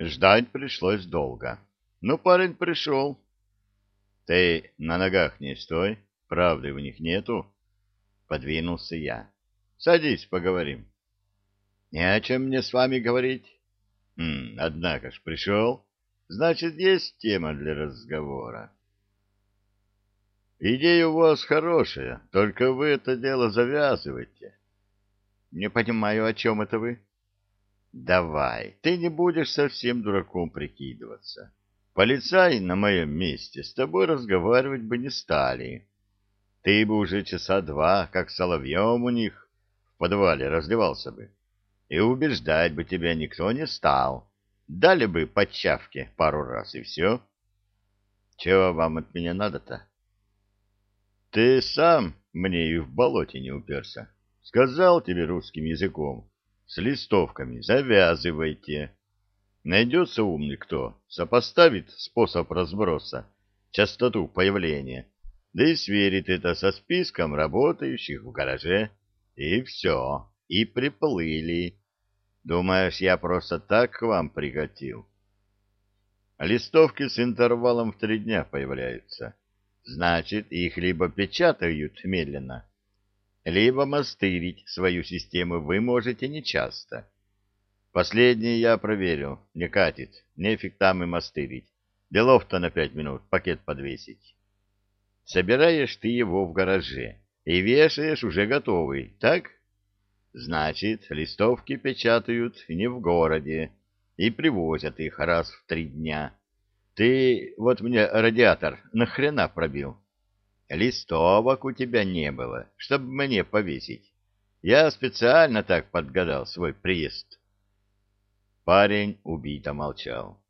Ждать пришлось долго. Но парень пришел. Ты на ногах не стой, правды в них нету. Подвинулся я. Садись, поговорим. Не о чем мне с вами говорить. М, однако ж пришел. Значит, есть тема для разговора. Идея у вас хорошая, только вы это дело завязывайте. Не понимаю, о чем это вы? Давай, ты не будешь совсем дураком прикидываться. Полицай на моем месте с тобой разговаривать бы не стали. Ты бы уже часа два, как соловьем у них, в подвале раздевался бы. И убеждать бы тебя никто не стал. Дали бы по чавке пару раз, и все. Чего вам от меня надо-то? Ты сам мне и в болоте не уперся. Сказал тебе русским языком. С листовками завязывайте. Найдется умный кто, сопоставит способ разброса, частоту появления, да и сверит это со списком работающих в гараже. И все, и приплыли. Думаешь, я просто так к вам прикатил? Листовки с интервалом в три дня появляются. Значит, их либо печатают медленно, либо мастырить свою систему вы можете нечасто. Последнее я проверил, не катит, нефиг там и мастырить. Делов-то на пять минут, пакет подвесить. Собираешь ты его в гараже и вешаешь уже готовый, так? Значит, листовки печатают не в городе и привозят их раз в три дня. Ты вот мне радиатор нахрена пробил? Листовок у тебя не было, чтобы мне повесить. Я специально так подгадал свой приезд. Парень убито молчал.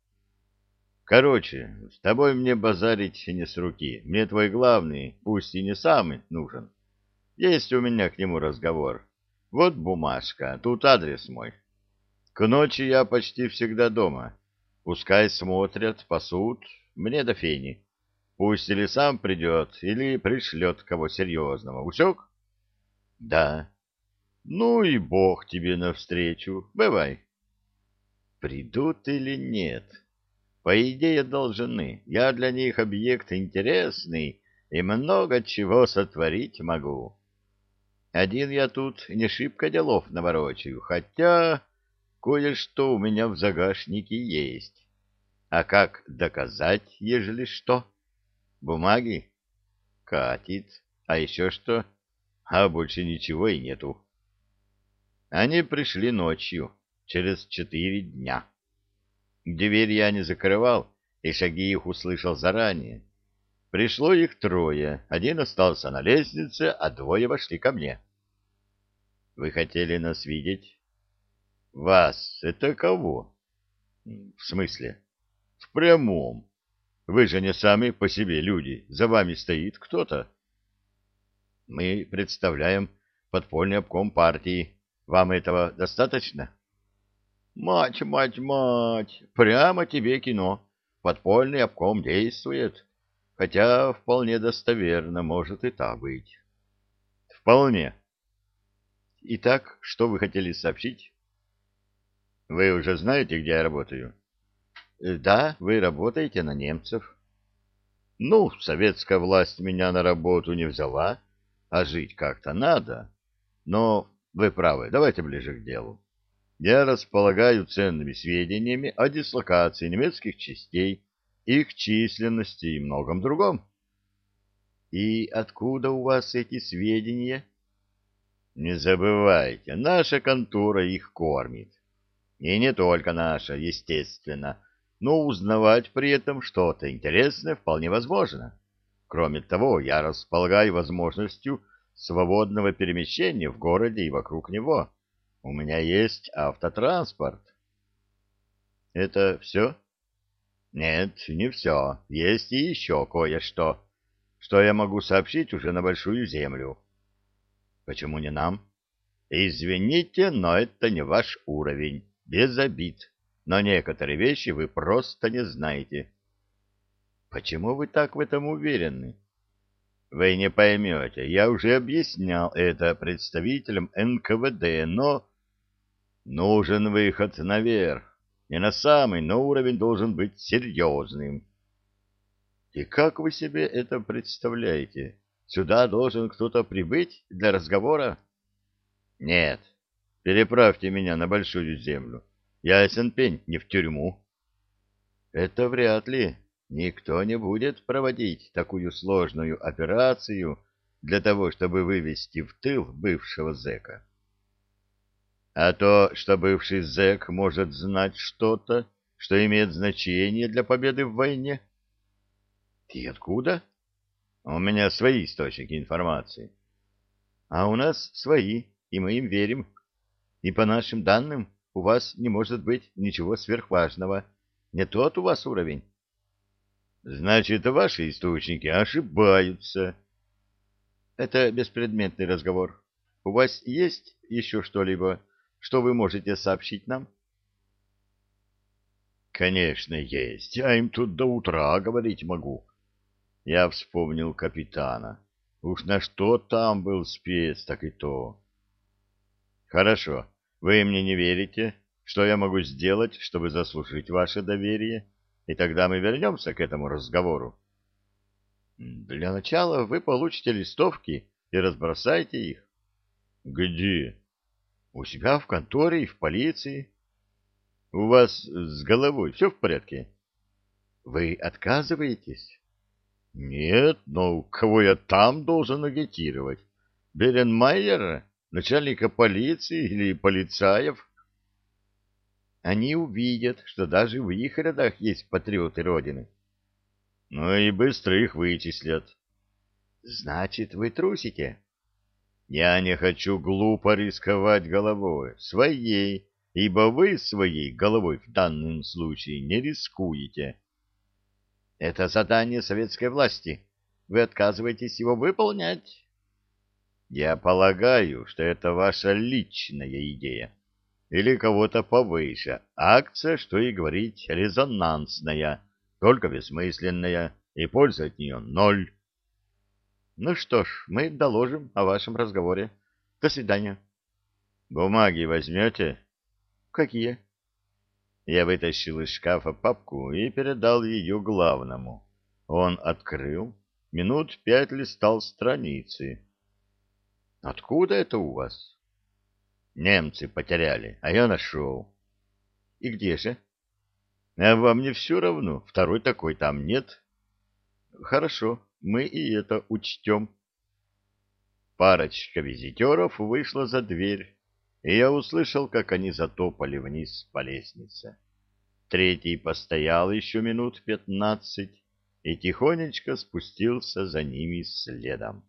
Короче, с тобой мне базарить не с руки. Мне твой главный, пусть и не самый, нужен. Есть у меня к нему разговор. Вот бумажка, тут адрес мой. К ночи я почти всегда дома. Пускай смотрят, пасут, мне до фени. Пусть или сам придет, или пришлет кого серьезного. Усек? Да. Ну и бог тебе навстречу. Бывай. Придут или нет? По идее, должны. Я для них объект интересный и много чего сотворить могу. Один я тут не шибко делов наворочаю, хотя кое-что у меня в загашнике есть. А как доказать, ежели что? Бумаги? Катит. А еще что? А больше ничего и нету. Они пришли ночью, через четыре дня. Дверь я не закрывал, и шаги их услышал заранее. Пришло их трое. Один остался на лестнице, а двое вошли ко мне. — Вы хотели нас видеть? — Вас? Это кого? — В смысле? — В прямом. Вы же не сами по себе люди. За вами стоит кто-то. — Мы представляем подпольный обком партии. Вам этого достаточно? — Мать, мать, мать! Прямо тебе кино. Подпольный обком действует. — хотя вполне достоверно может и так быть. Вполне. Итак, что вы хотели сообщить? Вы уже знаете, где я работаю? Да, вы работаете на немцев. Ну, советская власть меня на работу не взяла, а жить как-то надо. Но вы правы, давайте ближе к делу. Я располагаю ценными сведениями о дислокации немецких частей их численности и многом другом. И откуда у вас эти сведения? Не забывайте, наша контора их кормит. И не только наша, естественно, но узнавать при этом что-то интересное вполне возможно. Кроме того, я располагаю возможностью свободного перемещения в городе и вокруг него. У меня есть автотранспорт. Это все? Нет, не все. Есть и еще кое-что, что я могу сообщить уже на Большую Землю. Почему не нам? Извините, но это не ваш уровень. Без обид. Но некоторые вещи вы просто не знаете. Почему вы так в этом уверены? Вы не поймете. Я уже объяснял это представителям НКВД, но... Нужен выход наверх. Не на самый, но уровень должен быть серьезным. И как вы себе это представляете? Сюда должен кто-то прибыть для разговора? Нет. Переправьте меня на Большую Землю. Ясен пень, не в тюрьму. Это вряд ли. Никто не будет проводить такую сложную операцию для того, чтобы вывести в тыл бывшего зэка. А то, что бывший зэк может знать что-то, что имеет значение для победы в войне. И откуда? У меня свои источники информации. А у нас свои, и мы им верим. И по нашим данным, у вас не может быть ничего сверхважного. Не тот у вас уровень. Значит, ваши источники ошибаются. Это беспредметный разговор. У вас есть еще что-либо, что вы можете сообщить нам? Конечно, есть. Я им тут до утра говорить могу. Я вспомнил капитана. Уж на что там был спец, так и то. Хорошо. Вы мне не верите? Что я могу сделать, чтобы заслужить ваше доверие? И тогда мы вернемся к этому разговору. Для начала вы получите листовки и разбросайте их. Где? У себя в конторе и в полиции. У вас с головой все в порядке? Вы отказываетесь? Нет, но кого я там должен агитировать? Беренмайера, начальника полиции или полицаев? Они увидят, что даже в их рядах есть патриоты Родины. Ну и быстро их вычислят. Значит, вы трусите? Я не хочу глупо рисковать головой, своей, ибо вы своей головой в данном случае не рискуете. Это задание советской власти. Вы отказываетесь его выполнять? Я полагаю, что это ваша личная идея. Или кого-то повыше. Акция, что и говорить, резонансная, только бессмысленная, и пользы от нее ноль. Ну что ж, мы доложим о вашем разговоре. До свидания. Бумаги возьмете? Какие? Я вытащил из шкафа папку и передал ее главному. Он открыл, минут пять листал страницы. — Откуда это у вас? — Немцы потеряли, а я нашел. — И где же? — А вам не все равно, второй такой там нет. — Хорошо, мы и это учтем. Парочка визитеров вышла за дверь и я услышал, как они затопали вниз по лестнице. Третий постоял еще минут пятнадцать и тихонечко спустился за ними следом.